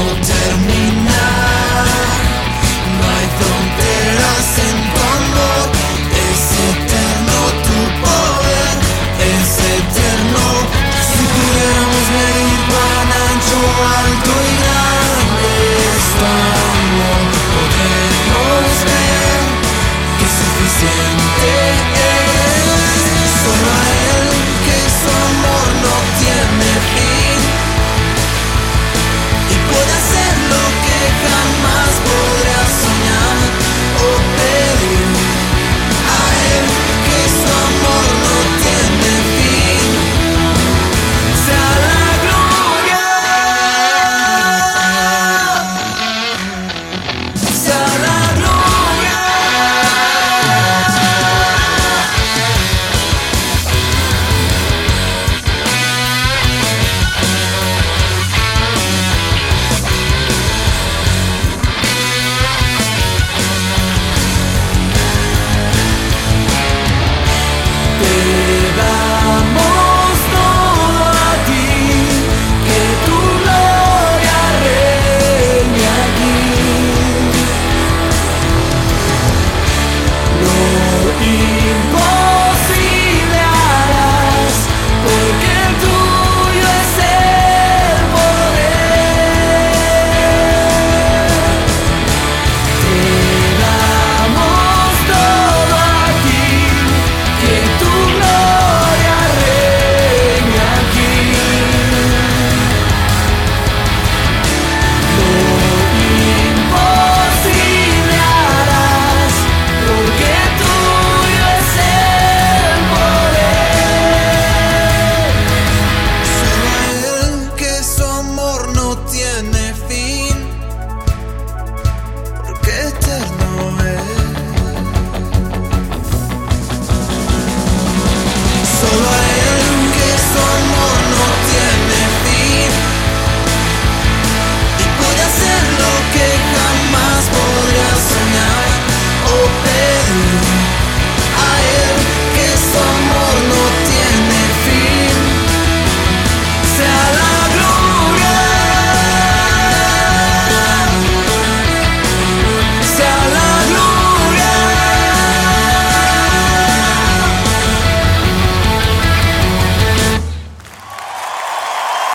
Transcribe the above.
all day.